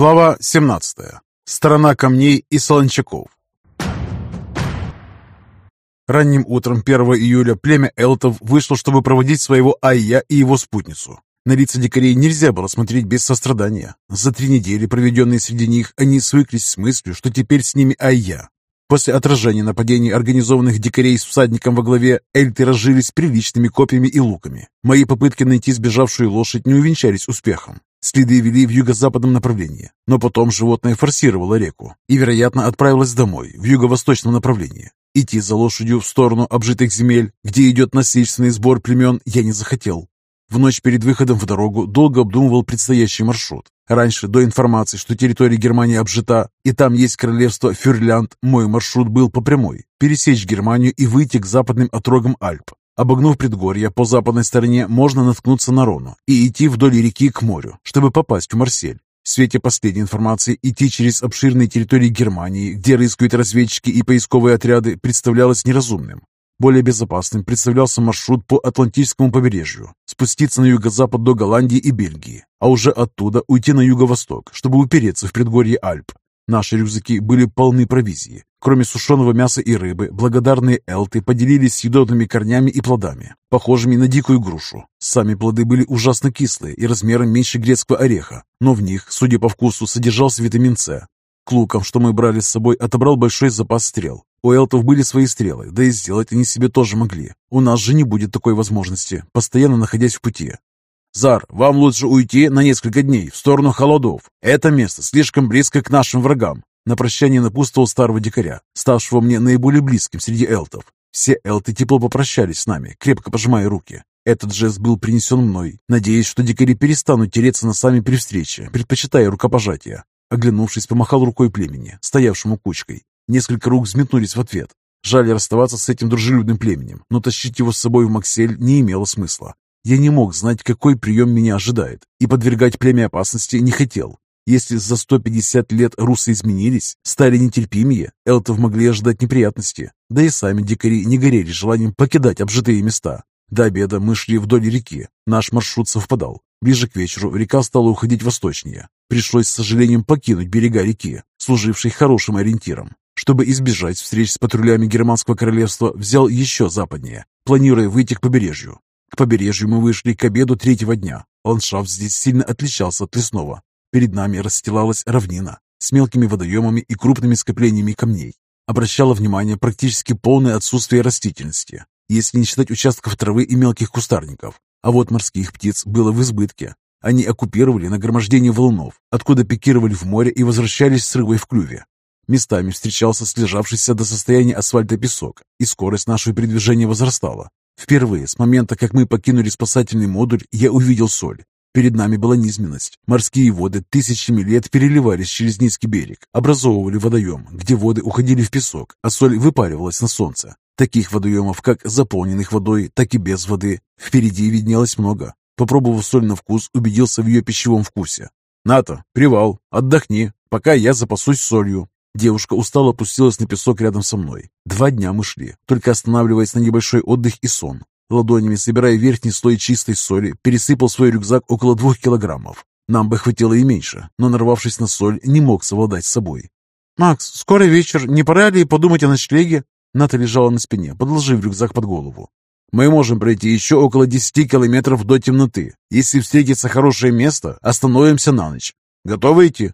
Глава 17. Сторона камней и солончаков. Ранним утром 1 июля племя элтов вышло, чтобы проводить своего Айя и его спутницу. На лица дикарей нельзя было смотреть без сострадания. За три недели, проведенные среди них, они свыклись с мыслью, что теперь с ними Айя. После отражения нападений организованных дикарей с всадником во главе, эльты разжились приличными копьями и луками. Мои попытки найти сбежавшую лошадь не увенчались успехом. Следы вели в юго-западном направлении, но потом животное форсировало реку и, вероятно, отправилось домой, в юго-восточном направлении. Идти за лошадью в сторону обжитых земель, где идет насильственный сбор племен, я не захотел. В ночь перед выходом в дорогу долго обдумывал предстоящий маршрут. Раньше, до информации, что территория Германии обжита, и там есть королевство Фюрлянд, мой маршрут был по прямой. Пересечь Германию и выйти к западным отрогам Альп. Обогнув предгорье, по западной стороне можно наткнуться на Рону и идти вдоль реки к морю, чтобы попасть в Марсель. В свете последней информации идти через обширные территории Германии, где рыскают разведчики и поисковые отряды, представлялось неразумным. Более безопасным представлялся маршрут по Атлантическому побережью, спуститься на юго-запад до Голландии и Бельгии, а уже оттуда уйти на юго-восток, чтобы упереться в предгорье Альп. Наши рюкзаки были полны провизии. Кроме сушеного мяса и рыбы, благодарные элты поделились съедобными корнями и плодами, похожими на дикую грушу. Сами плоды были ужасно кислые и размером меньше грецкого ореха, но в них, судя по вкусу, содержался витамин С. К лукам, что мы брали с собой, отобрал большой запас стрел. У элтов были свои стрелы, да и сделать они себе тоже могли. У нас же не будет такой возможности, постоянно находясь в пути. «Зар, вам лучше уйти на несколько дней в сторону холодов. Это место слишком близко к нашим врагам». На прощание напутствовал старого дикаря, ставшего мне наиболее близким среди элтов. Все элты тепло попрощались с нами, крепко пожимая руки. Этот жест был принесен мной, надеясь, что дикари перестанут тереться носами при встрече, предпочитая рукопожатия. Оглянувшись, помахал рукой племени, стоявшему кучкой. Несколько рук взметнулись в ответ. Жаль расставаться с этим дружелюбным племенем, но тащить его с собой в Максель не имело смысла. Я не мог знать, какой прием меня ожидает, и подвергать племя опасности не хотел. Если за 150 лет русы изменились, стали нетерпимее, элтов могли ожидать неприятности. Да и сами дикари не горели желанием покидать обжитые места. До обеда мы шли вдоль реки. Наш маршрут совпадал. Ближе к вечеру река стала уходить восточнее. Пришлось, с сожалением, покинуть берега реки, служившей хорошим ориентиром. Чтобы избежать встреч с патрулями Германского королевства, взял еще западнее, планируя выйти к побережью. К побережью мы вышли к обеду третьего дня. Ландшафт здесь сильно отличался от лесного. Перед нами расстилалась равнина с мелкими водоемами и крупными скоплениями камней. Обращало внимание практически полное отсутствие растительности, если не считать участков травы и мелких кустарников. А вот морских птиц было в избытке. Они оккупировали нагромождение валунов, откуда пикировали в море и возвращались с рыбой в клюве. Местами встречался слежавшийся до состояния асфальта песок, и скорость нашего передвижения возрастала. Впервые с момента, как мы покинули спасательный модуль, я увидел соль. Перед нами была низменность. Морские воды тысячами лет переливались через низкий берег, образовывали водоем, где воды уходили в песок, а соль выпаривалась на солнце. Таких водоемов, как заполненных водой, так и без воды, впереди виднелось много. Попробовав соль на вкус, убедился в ее пищевом вкусе. «Ната, привал, отдохни, пока я запасусь солью», Девушка устало опустилась на песок рядом со мной. Два дня мы шли, только останавливаясь на небольшой отдых и сон. Ладонями, собирая верхний слой чистой соли, пересыпал свой рюкзак около двух килограммов. Нам бы хватило и меньше, но, нарвавшись на соль, не мог совладать с собой. «Макс, скоро вечер, не пора ли подумать о ночлеге?» Ната лежала на спине, подложив рюкзак под голову. «Мы можем пройти еще около десяти километров до темноты. Если встретится хорошее место, остановимся на ночь. Готовы идти?»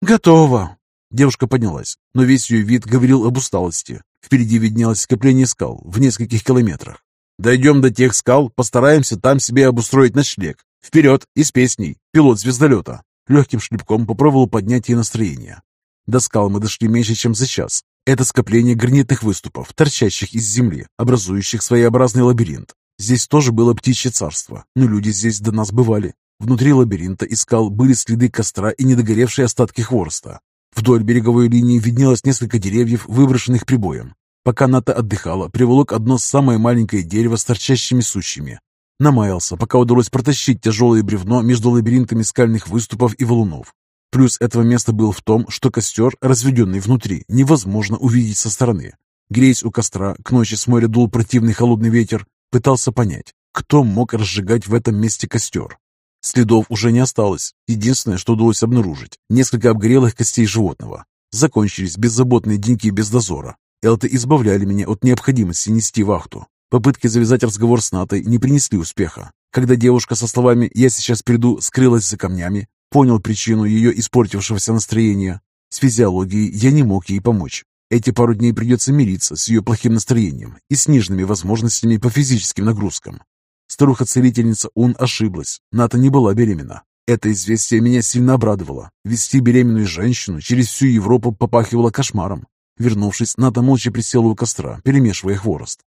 «Готово!» Девушка поднялась, но весь ее вид говорил об усталости. Впереди виднелось скопление скал в нескольких километрах. «Дойдем до тех скал, постараемся там себе обустроить ночлег. Вперед и с песней! Пилот звездолета!» Легким шлепком попробовал поднять ей настроение. До скал мы дошли меньше, чем за час. Это скопление гранитных выступов, торчащих из земли, образующих своеобразный лабиринт. Здесь тоже было птичье царство, но люди здесь до нас бывали. Внутри лабиринта и скал были следы костра и недогоревшие остатки хвороста. Вдоль береговой линии виднелось несколько деревьев, выброшенных прибоем. Пока Ната отдыхала, приволок одно самое маленькое дерево с торчащими сучьями. Намаялся, пока удалось протащить тяжелое бревно между лабиринтами скальных выступов и валунов. Плюс этого места был в том, что костер, разведенный внутри, невозможно увидеть со стороны. Греясь у костра, к ночи с моря дул противный холодный ветер, пытался понять, кто мог разжигать в этом месте костер. Следов уже не осталось. Единственное, что удалось обнаружить – несколько обгорелых костей животного. Закончились беззаботные деньки без дозора. Элты избавляли меня от необходимости нести вахту. Попытки завязать разговор с Натой не принесли успеха. Когда девушка со словами «я сейчас приду» скрылась за камнями, понял причину ее испортившегося настроения. С физиологией я не мог ей помочь. Эти пару дней придется мириться с ее плохим настроением и сниженными возможностями по физическим нагрузкам. Старуха-целительница Ун ошиблась. Ната не была беременна. Это известие меня сильно обрадовало. Вести беременную женщину через всю Европу попахивало кошмаром. Вернувшись, Ната молча присела у костра, перемешивая хворост.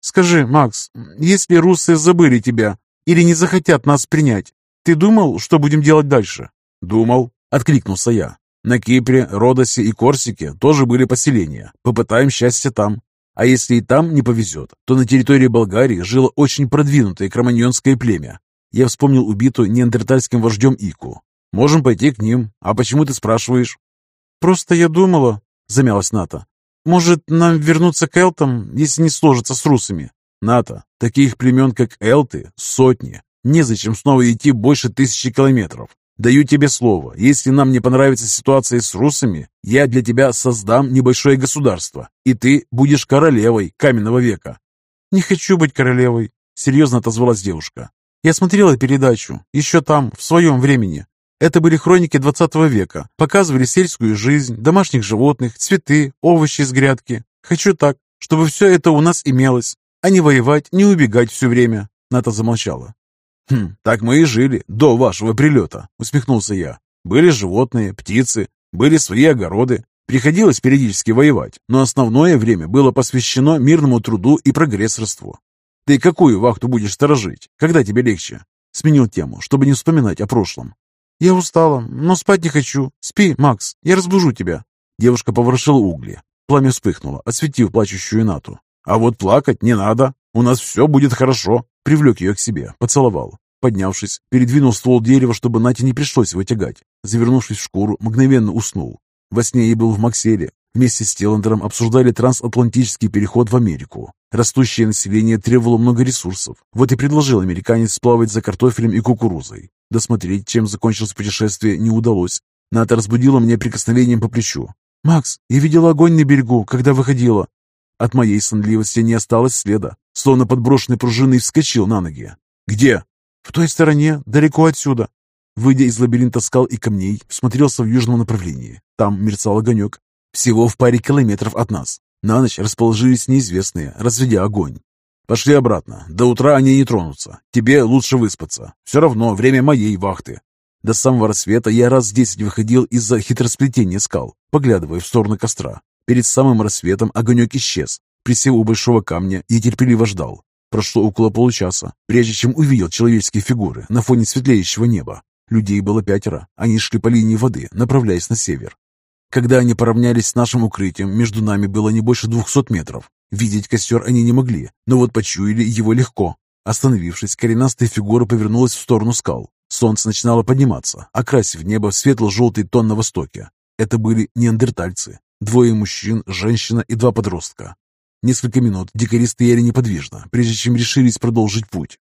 «Скажи, Макс, если русы забыли тебя или не захотят нас принять, ты думал, что будем делать дальше?» «Думал», — откликнулся я. На Кипре, Родосе и Корсике тоже были поселения. Попытаем счастье там. А если и там не повезет, то на территории Болгарии жило очень продвинутое кроманьонское племя. Я вспомнил убитую неандертальским вождем Ику. Можем пойти к ним. А почему ты спрашиваешь? Просто я думала, замялась Ната. Может, нам вернуться к Элтам, если не сложится с русами? Ната, таких племен, как Элты, сотни. Незачем снова идти больше тысячи километров. Даю тебе слово, если нам не понравится ситуация с русами, я для тебя создам небольшое государство, и ты будешь королевой каменного века». «Не хочу быть королевой», — серьезно отозвалась девушка. «Я смотрела передачу, еще там, в своем времени. Это были хроники 20 века, показывали сельскую жизнь, домашних животных, цветы, овощи с грядки. Хочу так, чтобы все это у нас имелось, а не воевать, не убегать все время». Ната замолчала. «Хм, так мы и жили до вашего прилета», — усмехнулся я. «Были животные, птицы, были свои огороды. Приходилось периодически воевать, но основное время было посвящено мирному труду и прогрессорству. Ты какую вахту будешь сторожить? Когда тебе легче?» Сменил тему, чтобы не вспоминать о прошлом. «Я устала, но спать не хочу. Спи, Макс, я разбужу тебя». Девушка поворошила угли. Пламя вспыхнуло, осветив плачущую Нату. «А вот плакать не надо. У нас все будет хорошо. Привлек ее к себе, поцеловал. Поднявшись, передвинул ствол дерева, чтобы Нате не пришлось его тягать. Завернувшись в шкуру, мгновенно уснул. Во сне я был в Макселе. Вместе с Теландером обсуждали трансатлантический переход в Америку. Растущее население требовало много ресурсов. Вот и предложил американец сплавать за картофелем и кукурузой. Досмотреть, чем закончилось путешествие, не удалось. Ната разбудила меня прикосновением по плечу. «Макс, я видела огонь на берегу, когда выходила». От моей сонливости не осталось следа. Словно подброшенной пружиной вскочил на ноги. «Где?» «В той стороне, далеко отсюда». Выйдя из лабиринта скал и камней, смотрелся в южном направлении. Там мерцал огонек. Всего в паре километров от нас. На ночь расположились неизвестные, разведя огонь. «Пошли обратно. До утра они не тронутся. Тебе лучше выспаться. Все равно время моей вахты». До самого рассвета я раз десять выходил из-за хитросплетения скал, поглядывая в сторону костра. Перед самым рассветом огонек исчез. Присев у большого камня, я терпеливо ждал. Прошло около получаса, прежде чем увидел человеческие фигуры на фоне светлеющего неба. Людей было пятеро. Они шли по линии воды, направляясь на север. Когда они поравнялись с нашим укрытием, между нами было не больше двухсот метров. Видеть костер они не могли, но вот почуяли его легко. Остановившись, коренастая фигура повернулась в сторону скал. Солнце начинало подниматься, окрасив небо в светло-желтый тон на востоке. Это были неандертальцы. Двое мужчин, женщина и два подростка. Несколько минут дикари стояли неподвижно, прежде чем решились продолжить путь.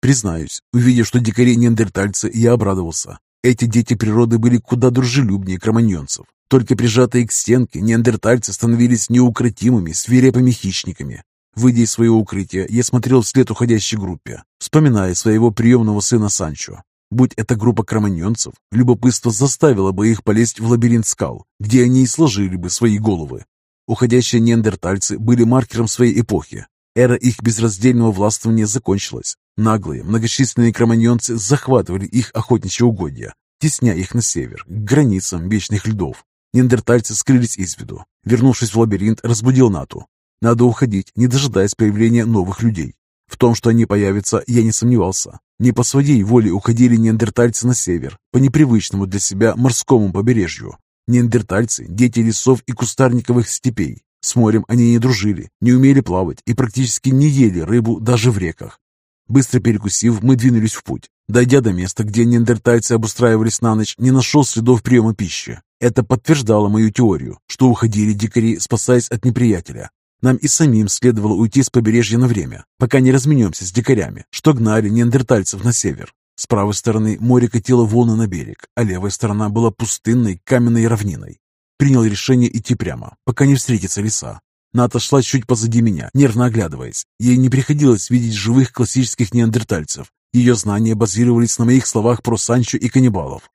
Признаюсь, увидев, что дикари неандертальцы, я обрадовался. Эти дети природы были куда дружелюбнее кроманьонцев. Только прижатые к стенке, неандертальцы становились неукротимыми, свирепыми хищниками. Выйдя из своего укрытия, я смотрел вслед уходящей группе, вспоминая своего приемного сына Санчо. Будь это группа кроманьонцев, любопытство заставило бы их полезть в лабиринт скал, где они и сложили бы свои головы. Уходящие неандертальцы были маркером своей эпохи. Эра их безраздельного властвования закончилась. Наглые, многочисленные кроманьонцы захватывали их охотничьи угодья, тесня их на север, к границам вечных льдов. Неандертальцы скрылись из виду. Вернувшись в лабиринт, разбудил Нату. Надо уходить, не дожидаясь появления новых людей. В том, что они появятся, я не сомневался. Не по своей воле уходили неандертальцы на север, по непривычному для себя морскому побережью. Неандертальцы – дети лесов и кустарниковых степей. С морем они не дружили, не умели плавать и практически не ели рыбу даже в реках. Быстро перекусив, мы двинулись в путь. Дойдя до места, где неандертальцы обустраивались на ночь, не нашел следов приема пищи. Это подтверждало мою теорию, что уходили дикари, спасаясь от неприятеля. Нам и самим следовало уйти с побережья на время, пока не разменемся с дикарями, что гнали неандертальцев на север. С правой стороны море катило волны на берег, а левая сторона была пустынной каменной равниной. Принял решение идти прямо, пока не встретится леса. Ната шла чуть позади меня, нервно оглядываясь. Ей не приходилось видеть живых классических неандертальцев. Ее знания базировались на моих словах про Санчо и каннибалов.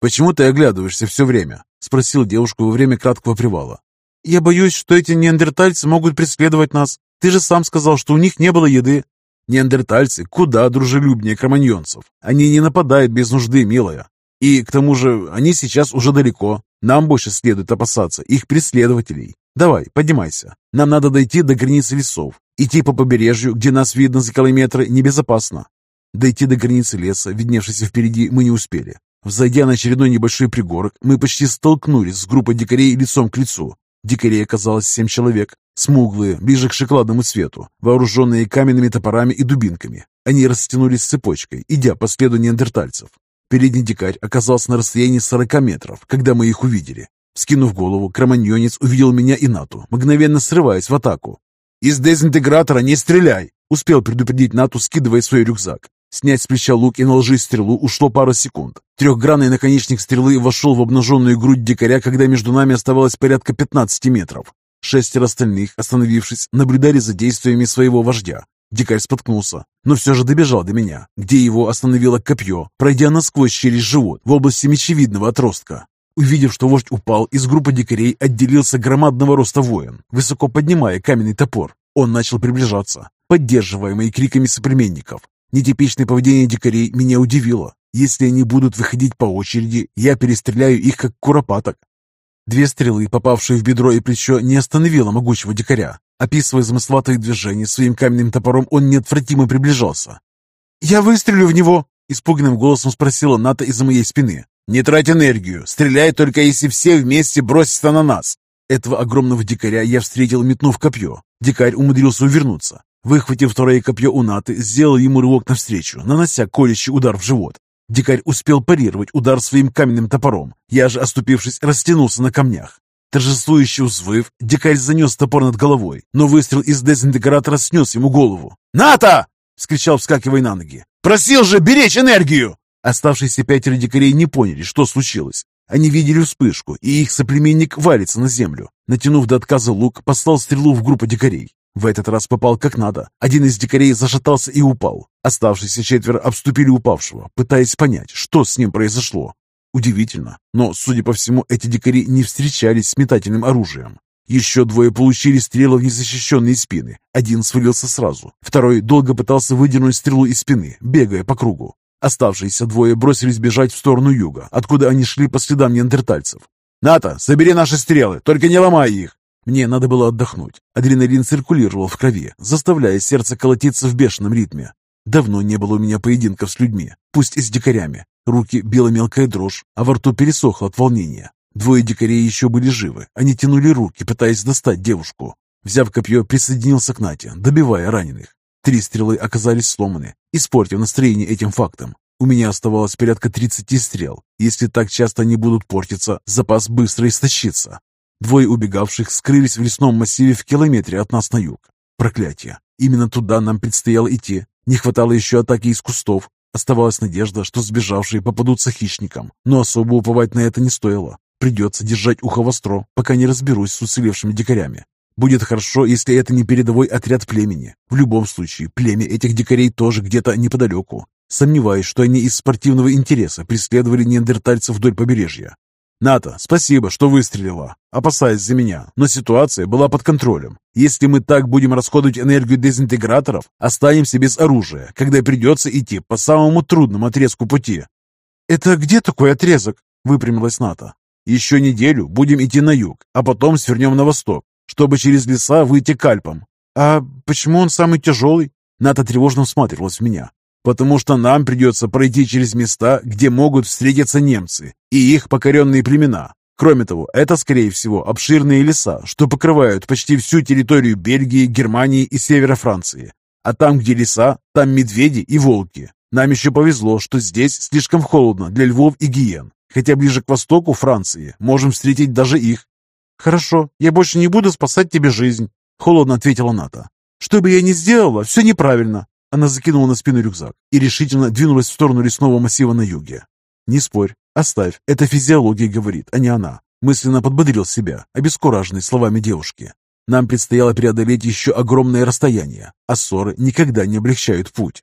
«Почему ты оглядываешься все время?» — спросил девушку во время краткого привала. «Я боюсь, что эти неандертальцы могут преследовать нас. Ты же сам сказал, что у них не было еды». «Неандертальцы куда дружелюбнее кроманьонцев. Они не нападают без нужды, милая. И, к тому же, они сейчас уже далеко. Нам больше следует опасаться их преследователей. Давай, поднимайся. Нам надо дойти до границы лесов. Идти по побережью, где нас видно за километры, небезопасно». Дойти до границы леса, видневшейся впереди, мы не успели. Взойдя на очередной небольшой пригорок, мы почти столкнулись с группой дикарей лицом к лицу. Дикарей оказалось семь человек, смуглые, ближе к шоколадному цвету, вооруженные каменными топорами и дубинками. Они растянулись цепочкой, идя по следу неандертальцев. Передний дикарь оказался на расстоянии 40 метров, когда мы их увидели. Скинув голову, кроманьонец увидел меня и Нату, мгновенно срываясь в атаку. «Из дезинтегратора не стреляй!» Успел предупредить Нату, скидывая свой рюкзак. Снять с плеча лук и наложить стрелу ушло пару секунд. Трехгранный наконечник стрелы вошел в обнаженную грудь дикаря, когда между нами оставалось порядка 15 метров. Шестеро остальных, остановившись, наблюдали за действиями своего вождя. Дикарь споткнулся, но все же добежал до меня, где его остановило копье, пройдя насквозь через живот в области мечевидного отростка. Увидев, что вождь упал, из группы дикарей отделился громадного роста воин, высоко поднимая каменный топор. Он начал приближаться, поддерживаемый криками соплеменников. Нетипичное поведение дикарей меня удивило. Если они будут выходить по очереди, я перестреляю их, как куропаток. Две стрелы, попавшие в бедро и плечо, не остановило могучего дикаря. Описывая замысловатые движения своим каменным топором, он неотвратимо приближался. «Я выстрелю в него!» — испуганным голосом спросила Ната из-за моей спины. «Не трать энергию! Стреляй только, если все вместе бросятся на нас!» Этого огромного дикаря я встретил, метнув копье. Дикарь умудрился увернуться. Выхватив второе копье у Наты, сделал ему рывок навстречу, нанося колющий удар в живот. Дикарь успел парировать удар своим каменным топором. Я же, оступившись, растянулся на камнях. Торжествующе взвыв, дикарь занес топор над головой, но выстрел из дезинтегратора снес ему голову. «Ната!» — вскричал, вскакивая на ноги. «Просил же беречь энергию!» Оставшиеся пятеро дикарей не поняли, что случилось. Они видели вспышку, и их соплеменник валится на землю. Натянув до отказа лук, послал стрелу в группу дикарей. В этот раз попал как надо. Один из дикарей зашатался и упал. Оставшиеся четверо обступили упавшего, пытаясь понять, что с ним произошло. Удивительно, но, судя по всему, эти дикари не встречались с метательным оружием. Еще двое получили стрелы в незащищенные спины. Один свалился сразу. Второй долго пытался выдернуть стрелу из спины, бегая по кругу. Оставшиеся двое бросились бежать в сторону юга, откуда они шли по следам неандертальцев. «Ната, собери наши стрелы, только не ломай их!» Мне надо было отдохнуть. Адреналин циркулировал в крови, заставляя сердце колотиться в бешеном ритме. Давно не было у меня поединков с людьми, пусть и с дикарями. Руки била мелкая дрожь, а во рту пересохло от волнения. Двое дикарей еще были живы. Они тянули руки, пытаясь достать девушку. Взяв копье, присоединился к Нате, добивая раненых. Три стрелы оказались сломаны, испортив настроение этим фактом. У меня оставалось порядка 30 стрел. Если так часто они будут портиться, запас быстро истощится. Двое убегавших скрылись в лесном массиве в километре от нас на юг. Проклятие! Именно туда нам предстояло идти. Не хватало еще атаки из кустов. Оставалась надежда, что сбежавшие попадутся хищникам, но особо уповать на это не стоило. Придется держать ухо востро, пока не разберусь с уцелевшими дикарями. Будет хорошо, если это не передовой отряд племени. В любом случае, племя этих дикарей тоже где-то неподалеку. Сомневаюсь, что они из спортивного интереса преследовали неандертальцев вдоль побережья. «Ната, спасибо, что выстрелила, опасаясь за меня, но ситуация была под контролем. Если мы так будем расходовать энергию дезинтеграторов, останемся без оружия, когда придется идти по самому трудному отрезку пути». «Это где такой отрезок?» — выпрямилась Ната. «Еще неделю будем идти на юг, а потом свернем на восток, чтобы через леса выйти к Альпам». «А почему он самый тяжелый?» Ната тревожно всматривалась в меня потому что нам придется пройти через места, где могут встретиться немцы и их покоренные племена. Кроме того, это, скорее всего, обширные леса, что покрывают почти всю территорию Бельгии, Германии и севера Франции. А там, где леса, там медведи и волки. Нам еще повезло, что здесь слишком холодно для львов и гиен. Хотя ближе к востоку Франции можем встретить даже их. «Хорошо, я больше не буду спасать тебе жизнь», — холодно ответила Ната. «Что бы я ни сделала, все неправильно. Она закинула на спину рюкзак и решительно двинулась в сторону лесного массива на юге. «Не спорь, оставь, это физиология говорит, а не она», мысленно подбодрил себя, обескураженный словами девушки. Нам предстояло преодолеть еще огромное расстояние, а ссоры никогда не облегчают путь.